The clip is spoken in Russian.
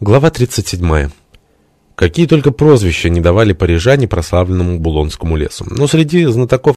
Глава 37. Какие только прозвища не давали парижане прославленному Булонскому лесу. Но среди знатоков